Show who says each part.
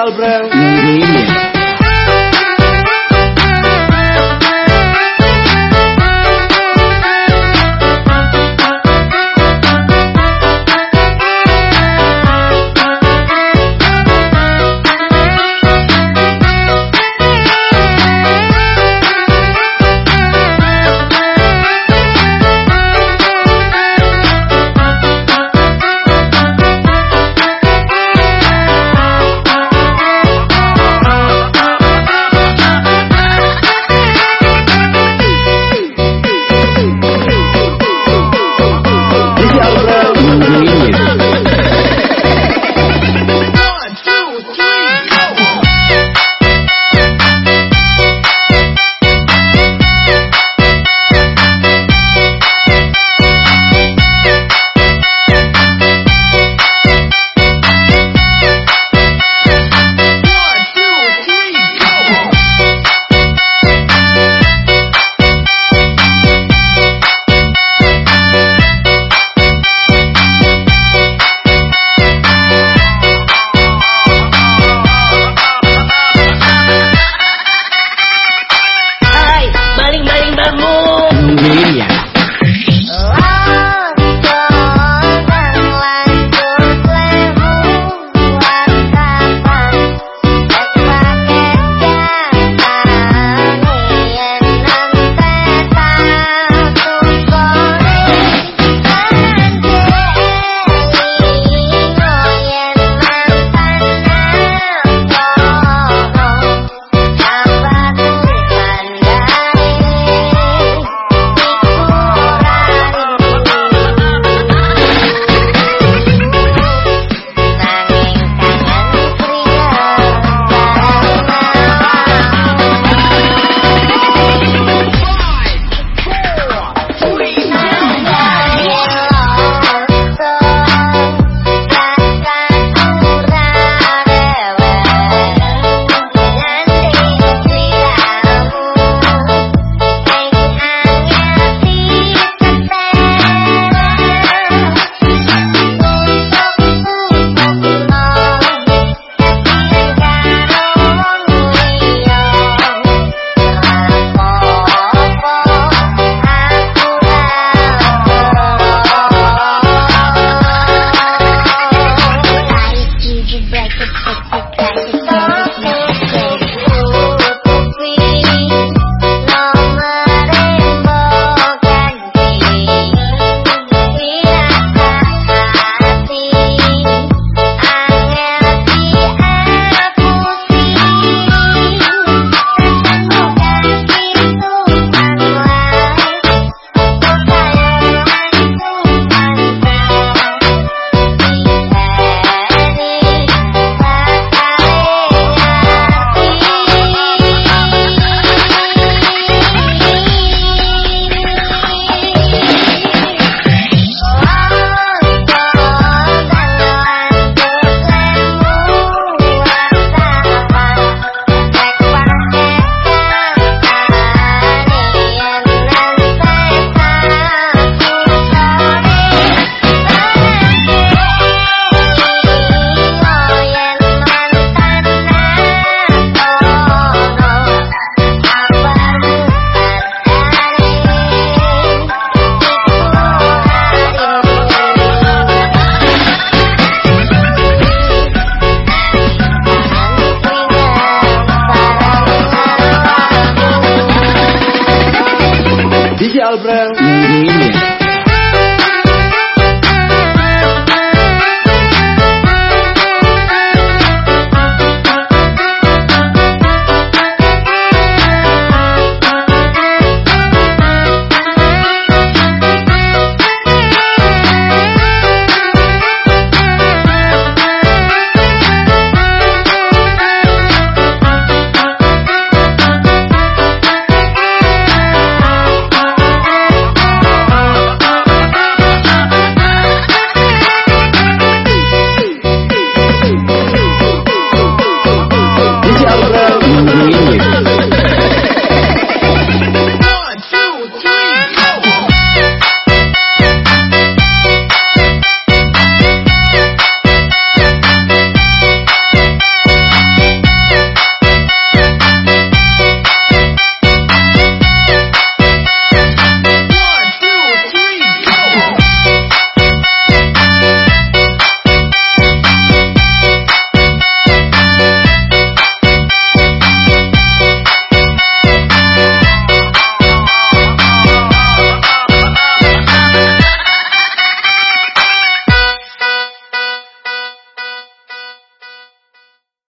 Speaker 1: Spesial al.